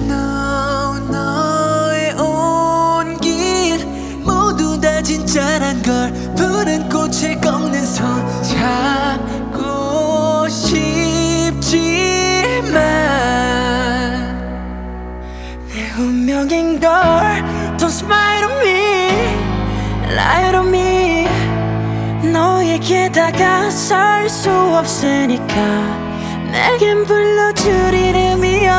know 너의 온 길. 모두 다 진짜란 걸 푸른 꽃을 꺾는 손 잡고 싶지만 내 운명인 걸 Don't smile on me Lie on me. 너에게 다가설 수 없으니까. 내겐 이름이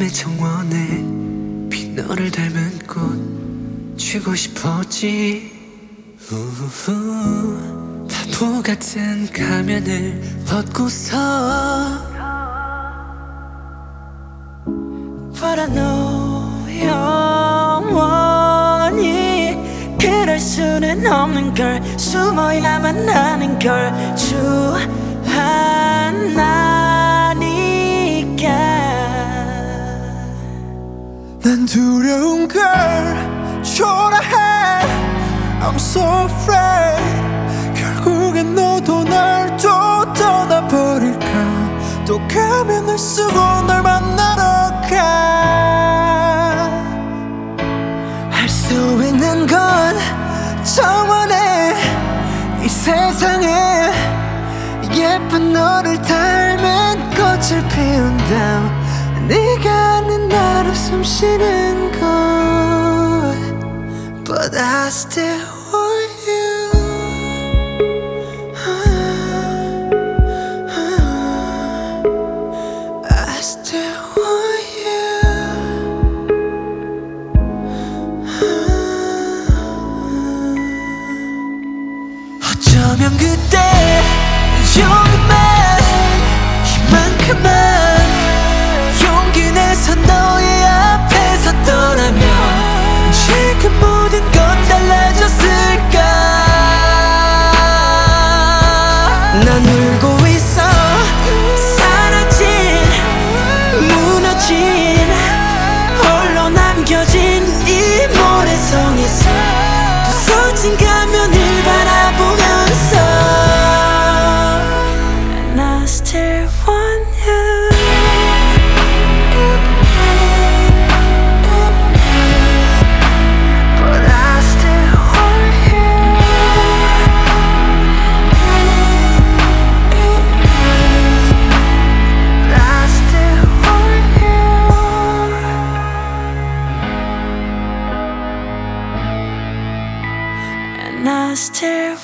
외로움의 정원에 빈 너를 닮은 꽃 쥐고 싶었지. 우후. 바보 같은 가면을 벗고서 But I know 영원히 그럴 수는 없는 걸. 숨어야만 하는 걸. 주 두려운 걸 초라해. I'm so afraid. 결국엔 너도 날 또 떠나버릴까? 또 가면을 쓰고 널 만나러 가할 수 있는 건 정원에 이 세상에. 예쁜 너를 닮은 나로 숨 쉬는 곳 But I still want you I still she last year.